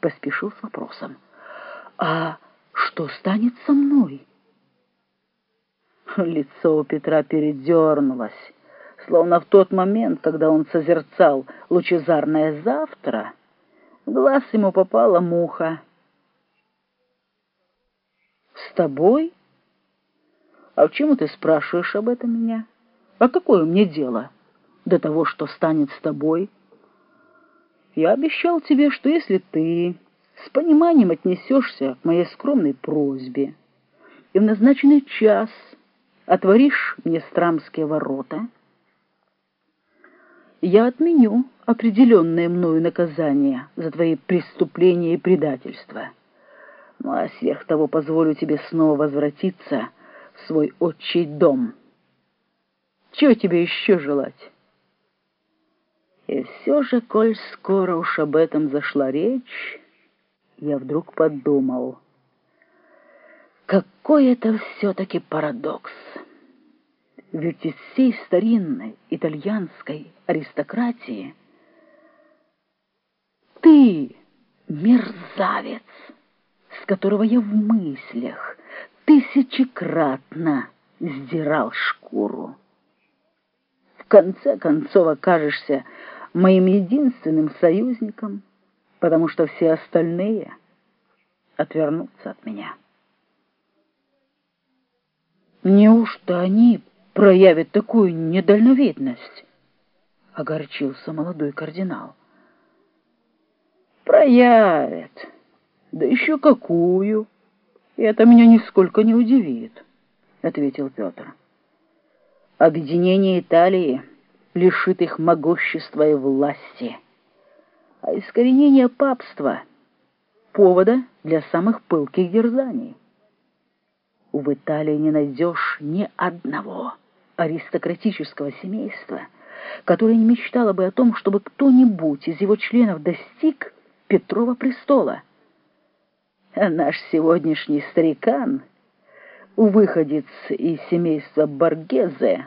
поспешил с вопросом. «А что станет со мной?» Лицо у Петра передернулось, словно в тот момент, когда он созерцал лучезарное завтра, в глаз ему попала муха. «С тобой? А почему ты спрашиваешь об этом меня? А какое мне дело до того, что станет с тобой?» Я обещал тебе, что если ты с пониманием отнесешься к моей скромной просьбе и в назначенный час отворишь мне страмские ворота, я отменю определенное мною наказание за твои преступления и предательства. Ну а сверх того позволю тебе снова возвратиться в свой отчий дом. Чего тебе еще желать?» И все же, коль скоро уж об этом зашла речь, я вдруг подумал, какой это все-таки парадокс. Ведь из всей старинной итальянской аристократии ты мерзавец, с которого я в мыслях тысячекратно сдирал шкуру. В конце концов окажешься моим единственным союзником, потому что все остальные отвернутся от меня. Неужто они проявят такую недальновидность? Огорчился молодой кардинал. Проявят. Да еще какую. И это меня нисколько не удивит, ответил Петр. Объединение Италии — лишит их могущества и власти. А искоренение папства — повода для самых пылких дерзаний. В Италии не найдешь ни одного аристократического семейства, которое не мечтало бы о том, чтобы кто-нибудь из его членов достиг Петрова престола. А наш сегодняшний старикан, выходец из семейства Боргезе,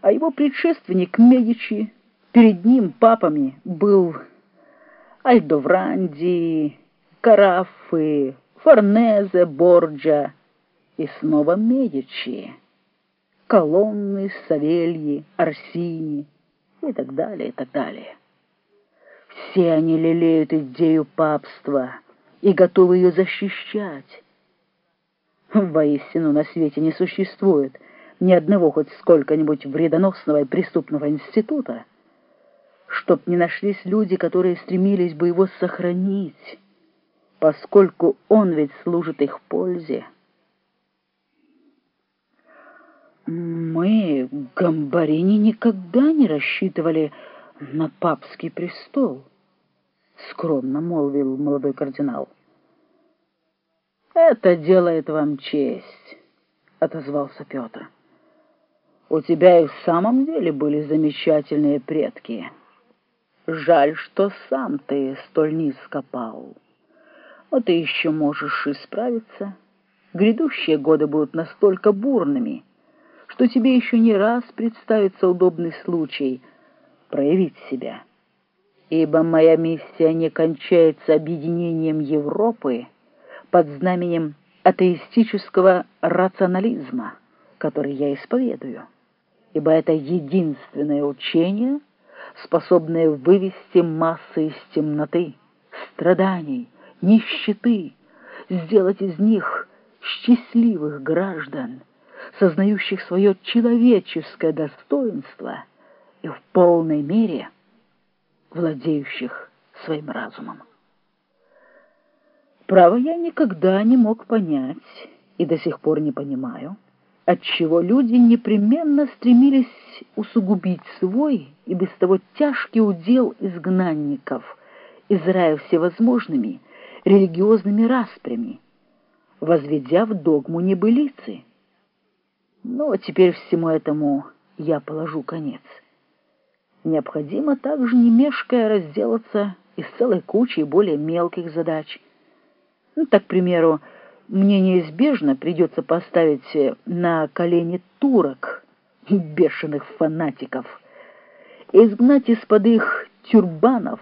а его предшественник Медичи, перед ним папами был Альдовранди, Карафы, Форнезе, Борджа и снова Медичи, Колонны, Савельи, Арсини и так далее, и так далее. Все они лелеют идею папства и готовы ее защищать. Воистину на свете не существует ни одного хоть сколько-нибудь вредоносного и преступного института, чтоб не нашлись люди, которые стремились бы его сохранить, поскольку он ведь служит их пользе. Мы, гамбарини, никогда не рассчитывали на папский престол, скромно молвил молодой кардинал. Это делает вам честь, отозвался Петр. У тебя и в самом деле были замечательные предки. Жаль, что сам ты столь низко пал. Но ты еще можешь исправиться. Грядущие годы будут настолько бурными, что тебе еще не раз представится удобный случай проявить себя. Ибо моя миссия не кончается объединением Европы под знаменем атеистического рационализма, который я исповедую ибо это единственное учение, способное вывести массы из темноты, страданий, нищеты, сделать из них счастливых граждан, сознающих свое человеческое достоинство и в полной мере владеющих своим разумом. Право, я никогда не мог понять и до сих пор не понимаю, отчего люди непременно стремились усугубить свой и без того тяжкий удел изгнанников из рая всевозможными религиозными распрями, возведя в догму небылицы. Но теперь всему этому я положу конец. Необходимо также, не мешкая, разделаться и с целой кучей более мелких задач. Ну, так, к примеру, мне неизбежно придется поставить на колени турок, бешеных фанатиков, изгнать из-под их тюрбанов